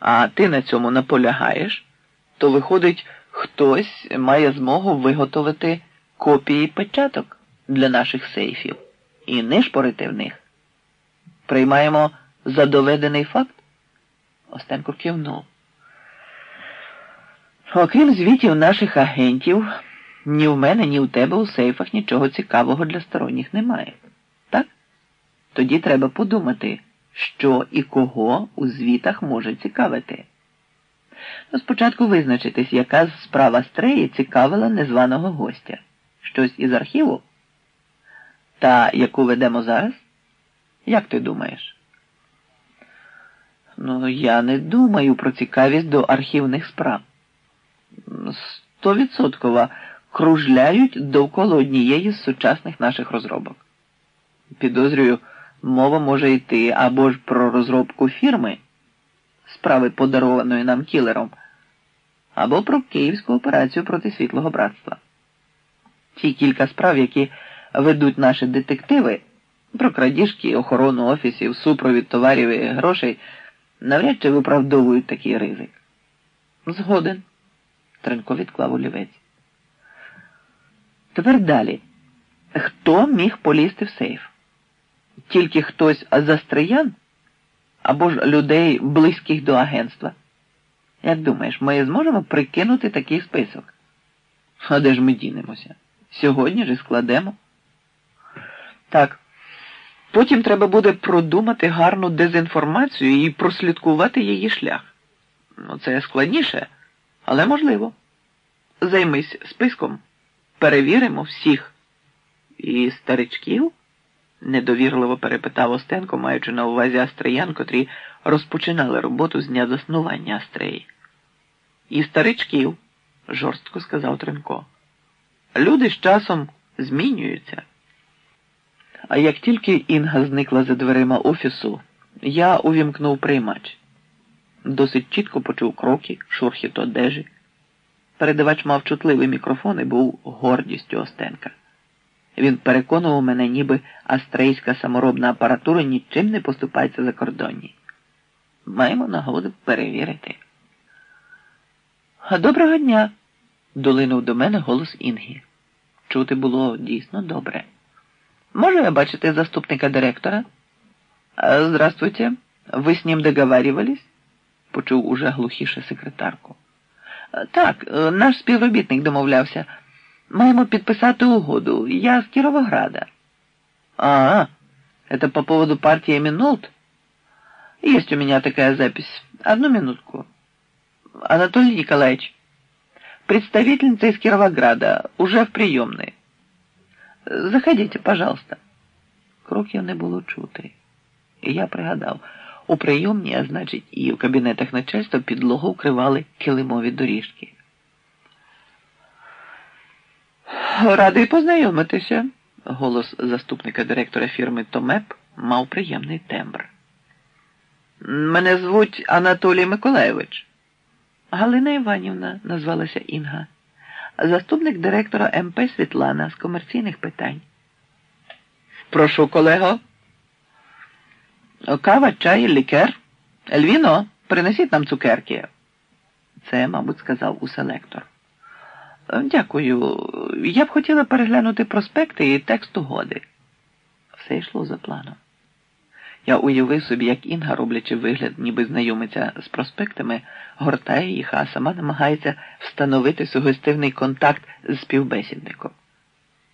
а ти на цьому наполягаєш, то виходить, хтось має змогу виготовити копії печаток для наших сейфів і нишпорити в них. Приймаємо за доведений факт? Остенко кивнув. Окрім звітів наших агентів, ні в мене, ні в тебе у сейфах нічого цікавого для сторонніх немає. Так? Тоді треба подумати, що і кого у звітах може цікавити. Ну, спочатку визначитись, яка справа Стреї цікавила незваного гостя. Щось із архіву? Та яку ведемо зараз? Як ти думаєш? Ну, я не думаю про цікавість до архівних справ. Стовідсоткова кружляють довкола однієї з сучасних наших розробок. Підозрюю, мова може йти або ж про розробку фірми, справи подарованої нам кілером, або про київську операцію проти світлого братства. Ті кілька справ, які ведуть наші детективи про крадіжки, охорону офісів, супровід товарів і грошей, навряд чи виправдовують такий ризик. Згоден. Тренко відклав олівець. Тепер далі. Хто міг полізти в сейф? Тільки хтось застриян або ж людей, близьких до агентства? Як думаєш, ми зможемо прикинути такий список? А де ж ми дінемося? Сьогодні ж і складемо. Так. Потім треба буде продумати гарну дезінформацію і прослідкувати її шлях. Ну, це складніше, але можливо. Займись списком. Перевіримо всіх. І старичків? Недовірливо перепитав Остенко, маючи на увазі Астреян, котрі розпочинали роботу з дня заснування Астреї. І старичків, жорстко сказав Тренко. Люди з часом змінюються. А як тільки Інга зникла за дверима офісу, я увімкнув приймач. Досить чітко почув кроки, шурхіт одежі. Передавач мав чутливий мікрофон і був гордістю Остенка. Він переконував мене, ніби астрейська саморобна апаратура нічим не поступається за кордонні. Маємо нагоду перевірити. Доброго дня, долинув до мене голос Інги. Чути було дійсно добре. Можу я бачити заступника директора? Здравствуйте. Ви з ним договаривались? почув уже глухіше секретарку. Так, наш співробітник домовлявся. Маємо підписати угоду. Я з Кіровограда. А, это по поводу партии Минут? Есть у меня такая запись. Одну минутку. Анатолий Николаевич, представительница из Кировограда, уже в приемной. Заходите, пожалуйста. Кроків не було чути. І я пригадав, у прийомні, а значить, і в кабінетах начальства підлогу вкривали килимові доріжки. Радий познайомитися. Голос заступника директора фірми Томеп мав приємний тембр. Мене звуть Анатолій Миколаєвич. Галина Іванівна, назвалася Інга, заступник директора МП Світлана з комерційних питань. Прошу, колего. Кава, чай, лікер. Ельвіно, принесіть нам цукерки. Це, мабуть, сказав у селектор. Дякую. Я б хотіла переглянути проспекти і текст угоди. Все йшло за планом. Я уявив собі, як Інга, роблячи вигляд, ніби знайомиться з проспектами, гортає їх, а сама намагається встановити сугестивний контакт з співбесідником.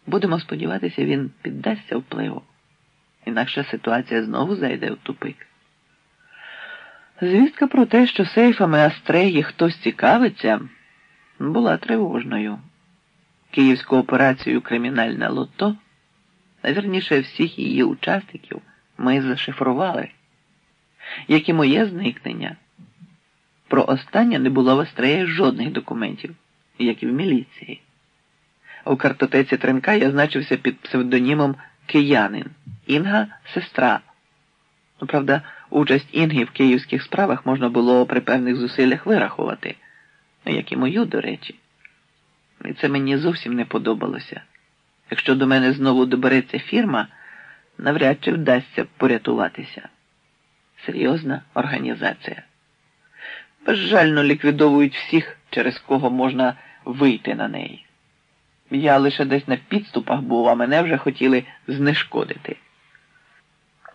Будемо сподіватися, він піддасться впливу. Інакше ситуація знову зайде в тупик. Звістка про те, що сейфами Астреї хтось цікавиться була тривожною. Київську операцію Кримінальне лото, найверніше всіх її учасників, ми зашифрували, як і моє зникнення. Про останнє не було в Астреї жодних документів, як і в міліції. У картотеці Тренка я значився під псевдонімом Киянин, Інга сестра. Ну, правда, участь Інги в київських справах можна було при певних зусиллях вирахувати як і мою, до речі. І це мені зовсім не подобалося. Якщо до мене знову добереться фірма, навряд чи вдасться порятуватися. Серйозна організація. безжально ліквідовують всіх, через кого можна вийти на неї. Я лише десь на підступах був, а мене вже хотіли знешкодити.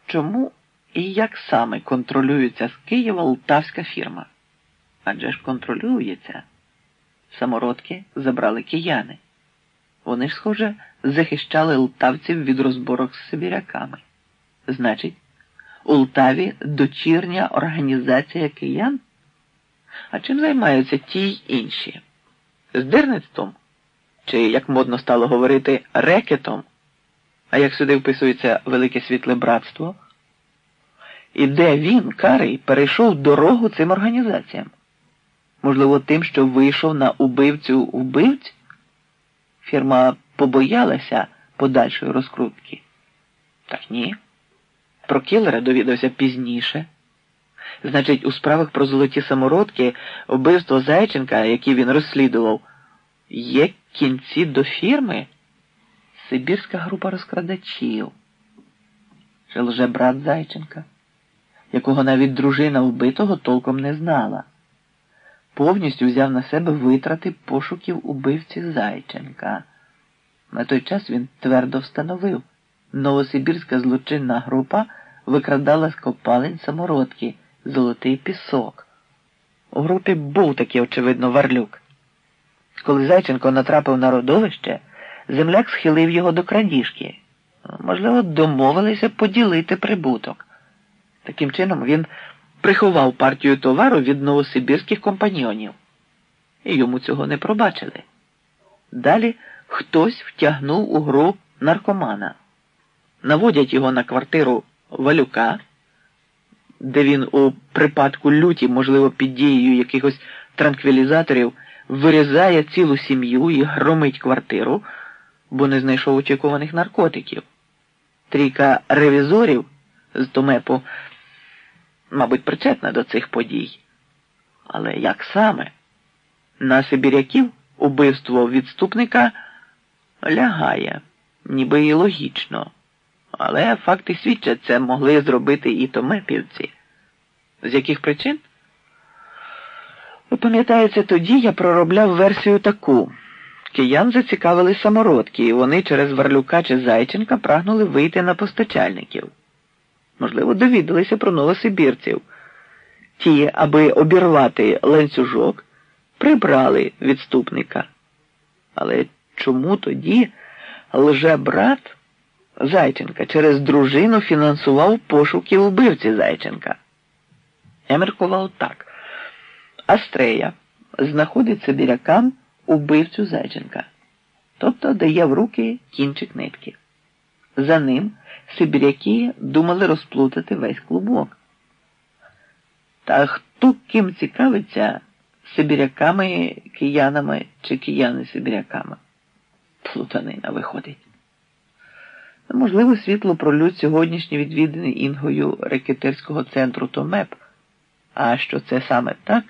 Чому і як саме контролюється з Києва лтавська фірма? Адже ж контролюється. Самородки забрали кияни. Вони ж, схоже, захищали лтавців від розборок з сибіряками. Значить, у Лтаві дочірня організація киян? А чим займаються ті й інші? Здирництвом? Чи, як модно стало говорити, рекетом? А як сюди вписується Велике Світле Братство? І де він, Карий, перейшов дорогу цим організаціям? Можливо, тим, що вийшов на убивцю вбивць? Фірма побоялася подальшої розкрутки? Так ні. Про кілера довідався пізніше. Значить, у справах про золоті самородки, вбивство Зайченка, які він розслідував, є кінці до фірми? Сибірська група розкрадачів. Чи лже брат Зайченка, якого навіть дружина вбитого толком не знала, повністю взяв на себе витрати пошуків убивці Зайченка. На той час він твердо встановив, новосибірська злочинна група викрадала з копалень самородки, золотий пісок. У групі був такий, очевидно, варлюк. Коли Зайченко натрапив на родовище, земляк схилив його до крадіжки. Можливо, домовилися поділити прибуток. Таким чином він приховав партію товару від новосибірських компаньйонів. І йому цього не пробачили. Далі хтось втягнув у гру наркомана. Наводять його на квартиру Валюка, де він у припадку люті, можливо, під дією якихось транквілізаторів, вирізає цілу сім'ю і громить квартиру, бо не знайшов очікуваних наркотиків. Трійка ревізорів з Томепу, мабуть, причетна до цих подій. Але як саме? На Сибіряків убивство відступника лягає, ніби і логічно. Але факти свідчать, це могли зробити і томепівці. З яких причин? Ви тоді я проробляв версію таку. Киян зацікавили самородки, і вони через Варлюка чи Зайченка прагнули вийти на постачальників. Можливо, довідалися про новосибірців. Ті, аби обірвати ланцюжок, прибрали відступника. Але чому тоді лже-брат Зайченка через дружину фінансував пошуки вбивці Зайченка? Я міркував так. Астрея знаходить Сибірякам убивцю Зайченка, тобто дає в руки кінчик нитки. За ним Сибіряки думали розплутати весь клубок. Та хто ким цікавиться Сибіряками, киянами чи кияни Сибіряками? Плутанина виходить. Можливо, світло пролють сьогоднішні відвідини Інгою рекетерського центру Томеп. А що це саме так?